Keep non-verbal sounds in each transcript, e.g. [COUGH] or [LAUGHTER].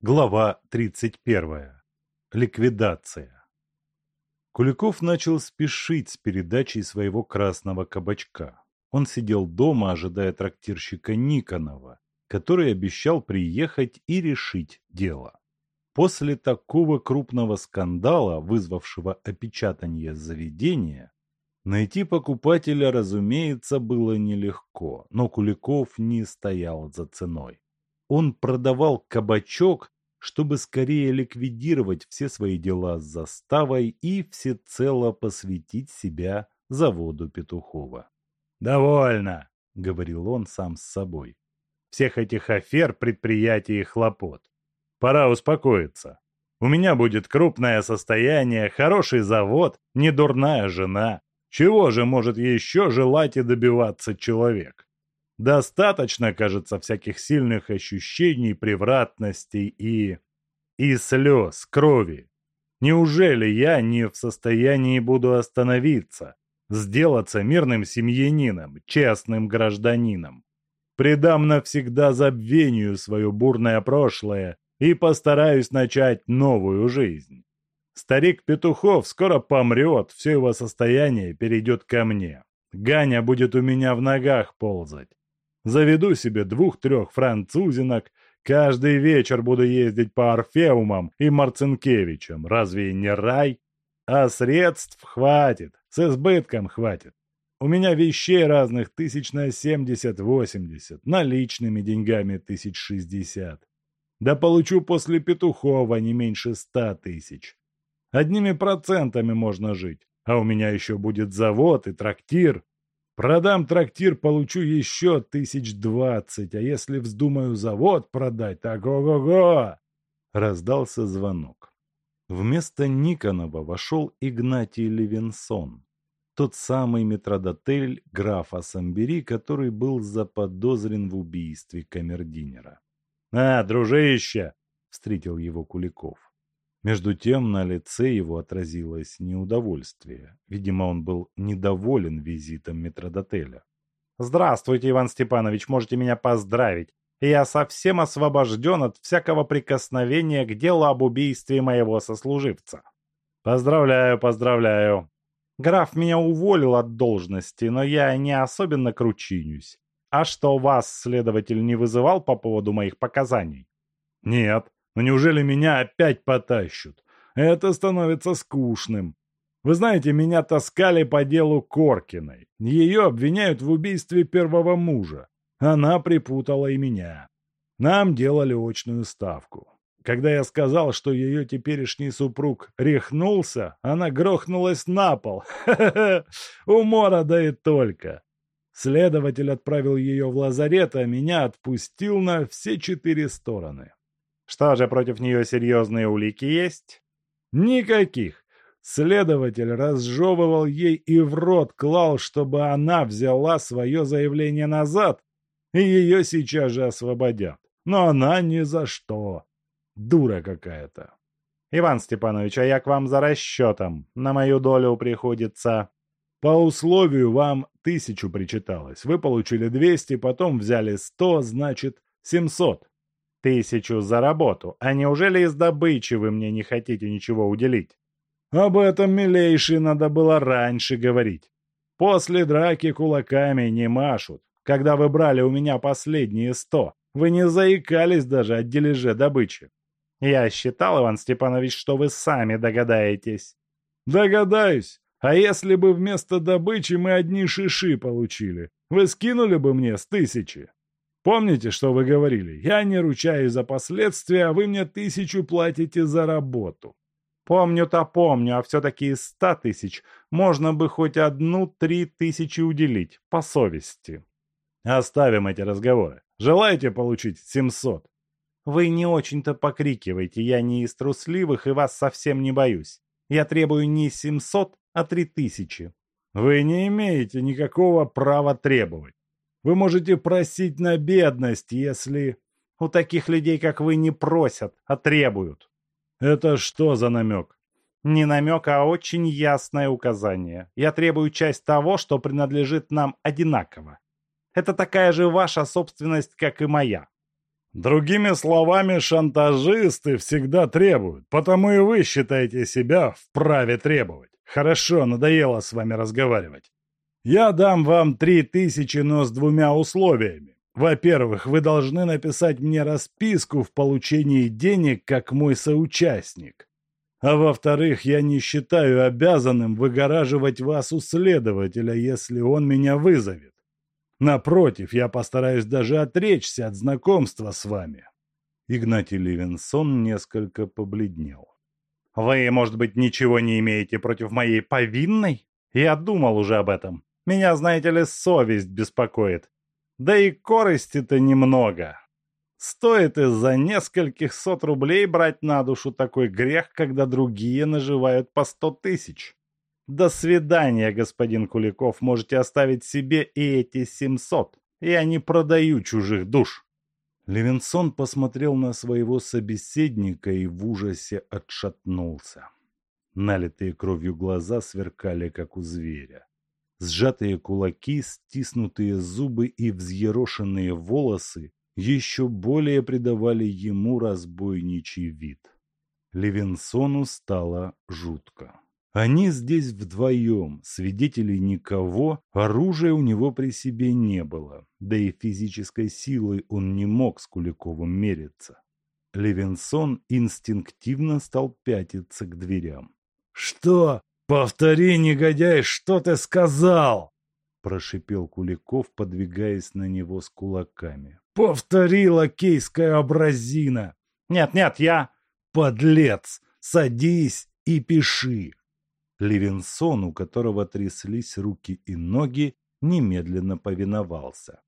Глава 31. Ликвидация. Куликов начал спешить с передачей своего красного кабачка. Он сидел дома, ожидая трактирщика Никонова, который обещал приехать и решить дело. После такого крупного скандала, вызвавшего опечатание заведения, найти покупателя, разумеется, было нелегко, но Куликов не стоял за ценой. Он продавал кабачок, чтобы скорее ликвидировать все свои дела с заставой и всецело посвятить себя заводу Петухова. «Довольно», — говорил он сам с собой, — «всех этих афер, предприятий и хлопот. Пора успокоиться. У меня будет крупное состояние, хороший завод, недурная жена. Чего же может еще желать и добиваться человек? Достаточно, кажется, всяких сильных ощущений, превратностей и... и слез, крови. Неужели я не в состоянии буду остановиться, сделаться мирным семьянином, честным гражданином? Предам навсегда забвению свое бурное прошлое и постараюсь начать новую жизнь. Старик Петухов скоро помрет, все его состояние перейдет ко мне. Ганя будет у меня в ногах ползать. Заведу себе двух-трех французинок, каждый вечер буду ездить по Орфеумам и Марцинкевичам. Разве не рай? А средств хватит, с избытком хватит. У меня вещей разных тысяч на семьдесят-восемьдесят, наличными деньгами тысяч шестьдесят. Да получу после Петухова не меньше ста тысяч. Одними процентами можно жить, а у меня еще будет завод и трактир. Продам трактир, получу еще тысяч двадцать, а если вздумаю завод продать, так ого-го!» Раздался звонок. Вместо Никонова вошел Игнатий Левинсон, тот самый метродотель графа Самбери, который был заподозрен в убийстве камердинера. «А, дружище!» — встретил его Куликов. Между тем на лице его отразилось неудовольствие. Видимо, он был недоволен визитом метродотеля. «Здравствуйте, Иван Степанович, можете меня поздравить. Я совсем освобожден от всякого прикосновения к делу об убийстве моего сослуживца». «Поздравляю, поздравляю». «Граф меня уволил от должности, но я не особенно кручинюсь. А что, вас следователь не вызывал по поводу моих показаний?» «Нет», но неужели меня опять потащут? Это становится скучным. Вы знаете, меня таскали по делу Коркиной. Ее обвиняют в убийстве первого мужа. Она припутала и меня. Нам делали очную ставку. Когда я сказал, что ее теперешний супруг рехнулся, она грохнулась на пол. [LAUGHS] Умора да и только. Следователь отправил ее в лазарет, а меня отпустил на все четыре стороны. Что же, против нее серьезные улики есть? Никаких. Следователь разжевывал ей и в рот клал, чтобы она взяла свое заявление назад, и ее сейчас же освободят. Но она ни за что. Дура какая-то. Иван Степанович, а я к вам за расчетом. На мою долю приходится... По условию вам тысячу причиталось. Вы получили двести, потом взяли сто, значит семьсот. Тысячу за работу. А неужели из добычи вы мне не хотите ничего уделить? Об этом, милейший, надо было раньше говорить. После драки кулаками не машут. Когда вы брали у меня последние сто, вы не заикались даже о дележе добычи. Я считал, Иван Степанович, что вы сами догадаетесь. Догадаюсь. А если бы вместо добычи мы одни шиши получили, вы скинули бы мне с тысячи? Помните, что вы говорили? Я не ручаюсь за последствия, а вы мне тысячу платите за работу. Помню-то помню, а все-таки из ста тысяч можно бы хоть одну-три тысячи уделить, по совести. Оставим эти разговоры. Желаете получить семьсот? Вы не очень-то покрикиваете, я не из трусливых и вас совсем не боюсь. Я требую не семьсот, а три тысячи. Вы не имеете никакого права требовать. Вы можете просить на бедность, если... У таких людей, как вы, не просят, а требуют. Это что за намек? Не намек, а очень ясное указание. Я требую часть того, что принадлежит нам одинаково. Это такая же ваша собственность, как и моя. Другими словами, шантажисты всегда требуют, потому и вы считаете себя вправе требовать. Хорошо, надоело с вами разговаривать. Я дам вам три тысячи, но с двумя условиями. Во-первых, вы должны написать мне расписку в получении денег как мой соучастник. А во-вторых, я не считаю обязанным выгораживать вас у следователя, если он меня вызовет. Напротив, я постараюсь даже отречься от знакомства с вами. Игнатий Левинсон несколько побледнел. Вы, может быть, ничего не имеете против моей повинной? Я думал уже об этом. Меня, знаете ли, совесть беспокоит. Да и корости-то немного. Стоит из-за нескольких сот рублей брать на душу такой грех, когда другие наживают по сто тысяч. До свидания, господин Куликов, можете оставить себе и эти семьсот. Я не продаю чужих душ. Левинсон посмотрел на своего собеседника и в ужасе отшатнулся. Налитые кровью глаза сверкали, как у зверя. Сжатые кулаки, стиснутые зубы и взъерошенные волосы еще более придавали ему разбойничий вид. Левинсону стало жутко. Они здесь вдвоем, свидетелей никого, оружия у него при себе не было, да и физической силой он не мог с Куликовым мериться. Левинсон инстинктивно стал пятиться к дверям. «Что? Повтори, негодяй, что ты сказал?» Прошипел Куликов, подвигаясь на него с кулаками. «Повтори, лакейская образина!» «Нет-нет, я...» «Подлец! Садись и пиши!» Левинсон, у которого тряслись руки и ноги, немедленно повиновался.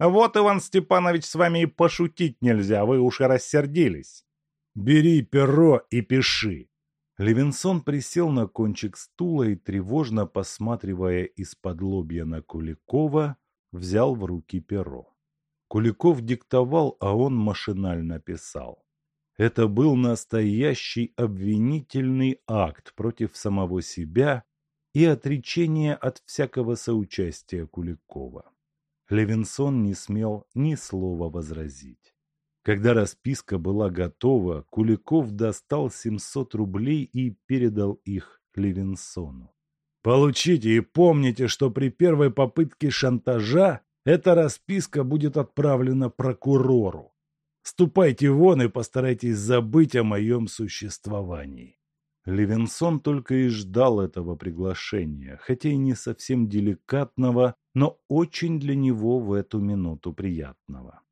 «Вот, Иван Степанович, с вами и пошутить нельзя, вы уж и рассердились. Бери перо и пиши». Левинсон присел на кончик стула и, тревожно посматривая из-под лобья на Куликова, взял в руки перо. Куликов диктовал, а он машинально писал. Это был настоящий обвинительный акт против самого себя и отречение от всякого соучастия Куликова. Левинсон не смел ни слова возразить. Когда расписка была готова, Куликов достал 700 рублей и передал их Левинсону. «Получите и помните, что при первой попытке шантажа эта расписка будет отправлена прокурору. Ступайте вон и постарайтесь забыть о моем существовании». Левинсон только и ждал этого приглашения, хотя и не совсем деликатного, но очень для него в эту минуту приятного.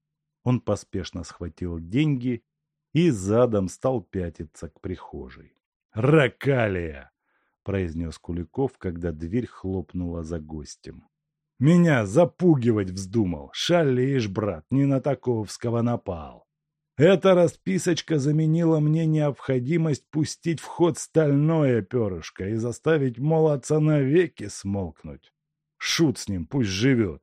Он поспешно схватил деньги и задом стал пятиться к прихожей. «Ракалия!» — произнес Куликов, когда дверь хлопнула за гостем. Меня запугивать вздумал. Шалишь, брат, не на таковского напал. Эта расписочка заменила мне необходимость пустить в ход стальное перышко и заставить молодца навеки смолкнуть. Шут с ним, пусть живет.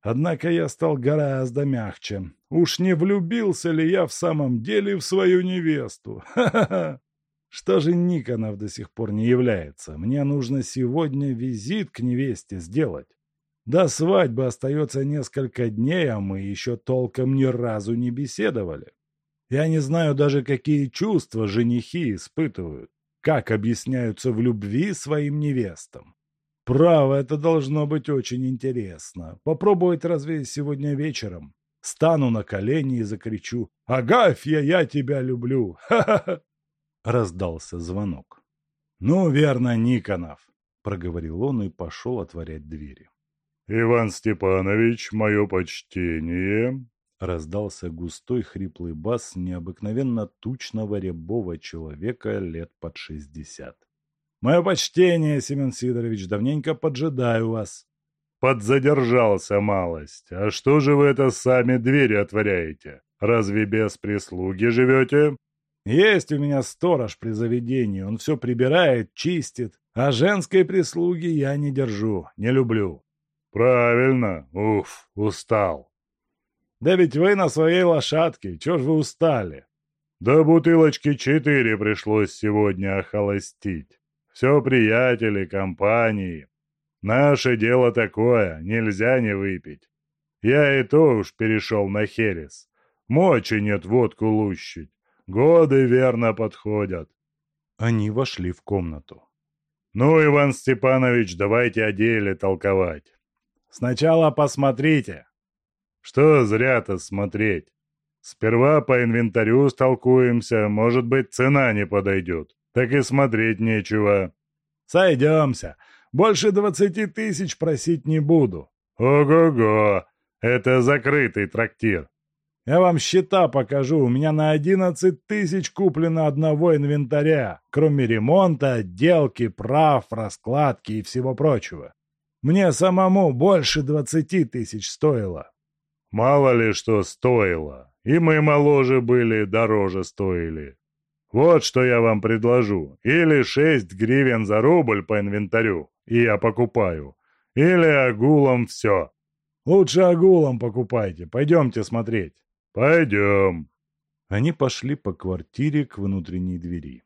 Однако я стал гораздо мягче. Уж не влюбился ли я в самом деле в свою невесту? [LAUGHS] Ха-ха-ха! Что же Никонов до сих пор не является? Мне нужно сегодня визит к невесте сделать. До свадьбы остается несколько дней, а мы еще толком ни разу не беседовали. Я не знаю даже, какие чувства женихи испытывают, как объясняются в любви своим невестам. Право, это должно быть очень интересно. Попробовать разве сегодня вечером? Стану на колени и закричу «Агафья, я тебя люблю!» Ха-ха-ха! Раздался звонок. «Ну, верно, Никонов», — проговорил он и пошел отворять двери. «Иван Степанович, мое почтение!» Раздался густой хриплый бас необыкновенно тучного рябого человека лет под шестьдесят. «Мое почтение, Семен Сидорович, давненько поджидаю вас». «Подзадержался малость. А что же вы это сами двери отворяете? Разве без прислуги живете?» «Есть у меня сторож при заведении. Он все прибирает, чистит. А женской прислуги я не держу, не люблю. «Правильно. Уф, устал». «Да ведь вы на своей лошадке. Чего ж вы устали?» «Да бутылочки четыре пришлось сегодня охолостить. Все приятели, компании. Наше дело такое, нельзя не выпить. Я и то уж перешел на херес. Мочи нет водку лущить. Годы верно подходят. Они вошли в комнату. Ну, Иван Степанович, давайте о деле толковать. Сначала посмотрите. Что зря-то смотреть. Сперва по инвентарю столкуемся, может быть, цена не подойдет. Так и смотреть нечего. Сойдемся. Больше двадцати тысяч просить не буду. Ого-го, это закрытый трактир. Я вам счета покажу. У меня на одиннадцать тысяч куплено одного инвентаря, кроме ремонта, отделки, прав, раскладки и всего прочего. Мне самому больше двадцати тысяч стоило. Мало ли что стоило. И мы моложе были, дороже стоили. Вот что я вам предложу. Или шесть гривен за рубль по инвентарю, и я покупаю. Или агулом все. Лучше агулом покупайте. Пойдемте смотреть. Пойдем. Они пошли по квартире к внутренней двери.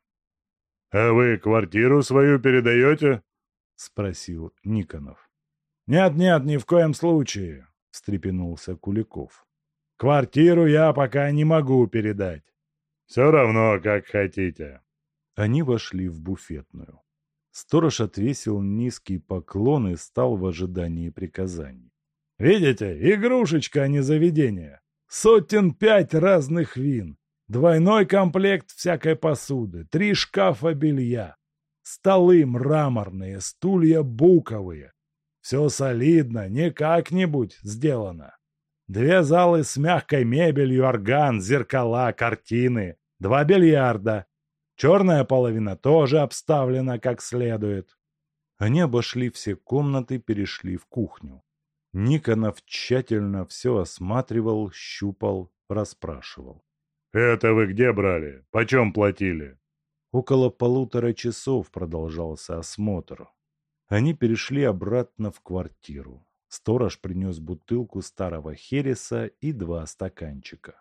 «А вы квартиру свою передаете?» — спросил Никонов. «Нет-нет, ни в коем случае», — встрепенулся Куликов. «Квартиру я пока не могу передать». «Все равно, как хотите». Они вошли в буфетную. Сторож отвесил низкий поклон и стал в ожидании приказаний. «Видите, игрушечка, а не заведение. Сотен пять разных вин, двойной комплект всякой посуды, три шкафа белья, столы мраморные, стулья буковые. Все солидно, не как-нибудь сделано. Две залы с мягкой мебелью, орган, зеркала, картины, два бильярда. Черная половина тоже обставлена как следует. Они обошли все комнаты, перешли в кухню. Никонов тщательно все осматривал, щупал, расспрашивал. «Это вы где брали? Почем платили?» Около полутора часов продолжался осмотр. Они перешли обратно в квартиру. Сторож принес бутылку старого хереса и два стаканчика.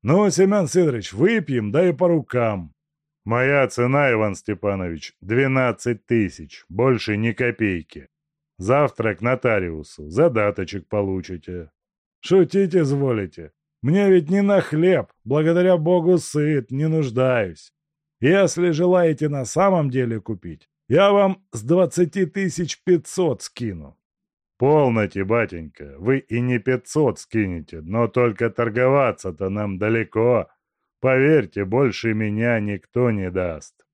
«Ну, Семен Сидорович, выпьем, да и по рукам!» «Моя цена, Иван Степанович, двенадцать тысяч, больше ни копейки. Завтра к нотариусу, задаточек получите. Шутить изволите. Мне ведь не на хлеб, благодаря богу сыт, не нуждаюсь. Если желаете на самом деле купить, я вам с двадцати тысяч пятьсот скину. Полноте, батенька, вы и не пятьсот скинете, но только торговаться-то нам далеко. Поверьте, больше меня никто не даст.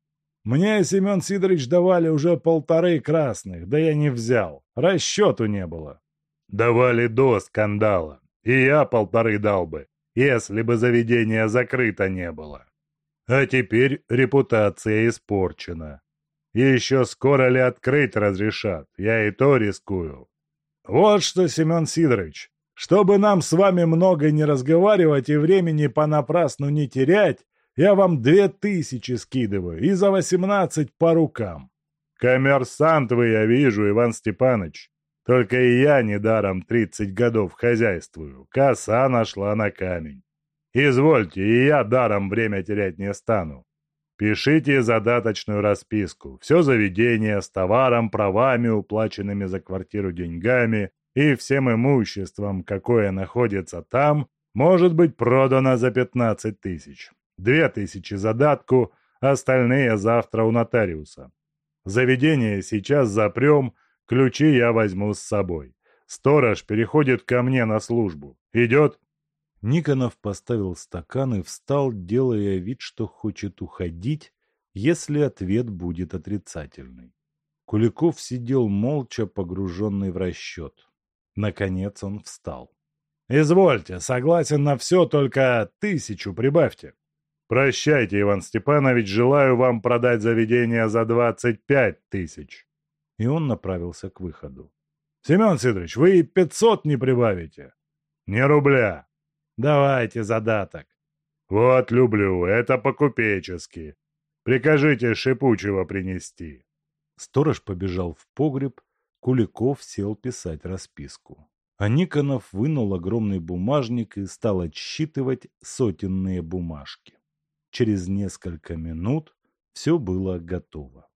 Мне, Семен Сидорович, давали уже полторы красных, да я не взял. Расчету не было. Давали до скандала. И я полторы дал бы, если бы заведение закрыто не было. А теперь репутация испорчена. Еще скоро ли открыть разрешат, я и то рискую. Вот что, Семен Сидорович, чтобы нам с вами много не разговаривать и времени понапрасну не терять, я вам две тысячи скидываю и за восемнадцать по рукам. Коммерсант вы, я вижу, Иван Степанович. Только и я недаром тридцать годов хозяйствую. Коса нашла на камень. Извольте, и я даром время терять не стану. Пишите задаточную расписку. Все заведение с товаром, правами, уплаченными за квартиру деньгами и всем имуществом, какое находится там, может быть продано за пятнадцать тысяч. Две тысячи задатку, остальные завтра у нотариуса. Заведение сейчас запрем, ключи я возьму с собой. Сторож переходит ко мне на службу. Идет?» Никонов поставил стакан и встал, делая вид, что хочет уходить, если ответ будет отрицательный. Куликов сидел молча, погруженный в расчет. Наконец он встал. «Извольте, согласен на все, только тысячу прибавьте». «Прощайте, Иван Степанович, желаю вам продать заведение за двадцать пять тысяч». И он направился к выходу. «Семен Сидорович, вы и пятьсот не прибавите». «Не рубля». «Давайте задаток». «Вот люблю, это по-купечески. Прикажите шипучего принести». Сторож побежал в погреб, Куликов сел писать расписку. А Никонов вынул огромный бумажник и стал отсчитывать сотенные бумажки. Через несколько минут все было готово.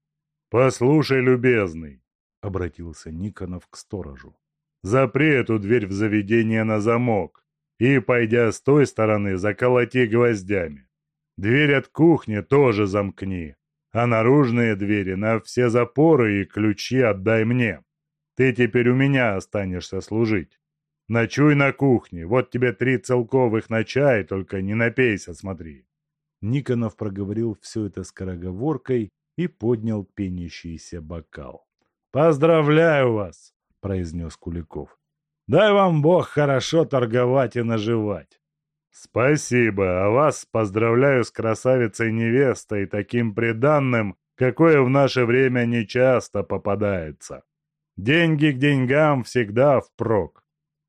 «Послушай, любезный», — обратился Никонов к сторожу. «Запри эту дверь в заведение на замок и, пойдя с той стороны, заколоти гвоздями. Дверь от кухни тоже замкни, а наружные двери на все запоры и ключи отдай мне. Ты теперь у меня останешься служить. Ночуй на кухне, вот тебе три целковых на чай, только не напейся, смотри». Никонов проговорил все это скороговоркой и поднял пенящийся бокал. «Поздравляю вас!» — произнес Куликов. «Дай вам Бог хорошо торговать и наживать!» «Спасибо, а вас поздравляю с красавицей-невестой, таким приданным, какое в наше время нечасто попадается. Деньги к деньгам всегда впрок.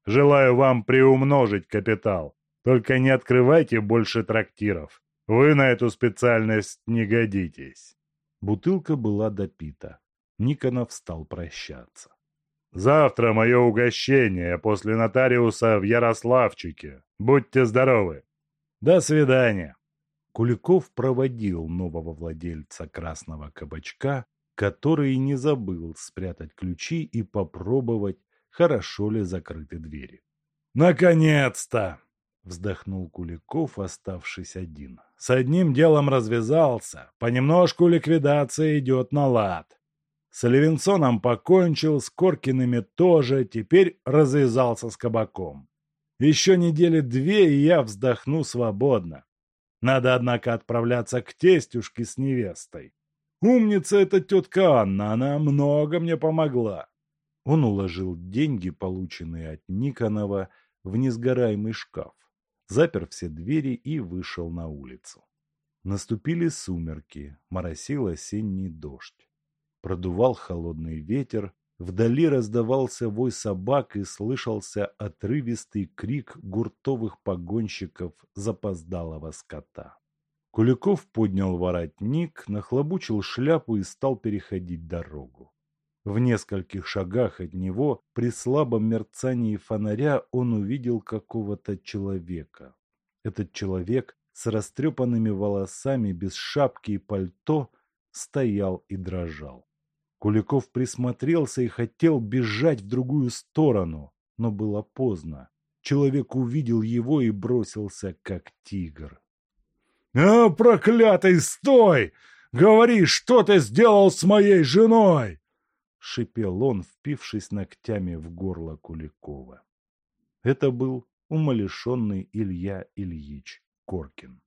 Желаю вам приумножить капитал. Только не открывайте больше трактиров. Вы на эту специальность не годитесь». Бутылка была допита. Никонов стал прощаться. «Завтра мое угощение после нотариуса в Ярославчике. Будьте здоровы!» «До свидания!» Куликов проводил нового владельца красного кабачка, который не забыл спрятать ключи и попробовать, хорошо ли закрыты двери. «Наконец-то!» — вздохнул Куликов, оставшись один. «С одним делом развязался. Понемножку ликвидация идет на лад. С Левинсоном покончил, с Коркиными тоже, теперь развязался с кабаком. Еще недели две, и я вздохну свободно. Надо, однако, отправляться к тестюшке с невестой. Умница эта тетка Анна, она много мне помогла. Он уложил деньги, полученные от Никонова, в несгораемый шкаф, запер все двери и вышел на улицу. Наступили сумерки, моросил осенний дождь. Продувал холодный ветер, вдали раздавался вой собак и слышался отрывистый крик гуртовых погонщиков запоздалого скота. Куликов поднял воротник, нахлобучил шляпу и стал переходить дорогу. В нескольких шагах от него, при слабом мерцании фонаря, он увидел какого-то человека. Этот человек с растрепанными волосами, без шапки и пальто, стоял и дрожал. Куликов присмотрелся и хотел бежать в другую сторону, но было поздно. Человек увидел его и бросился, как тигр. «А, проклятый, стой! Говори, что ты сделал с моей женой!» Шипел он, впившись ногтями в горло Куликова. Это был умалишенный Илья Ильич Коркин.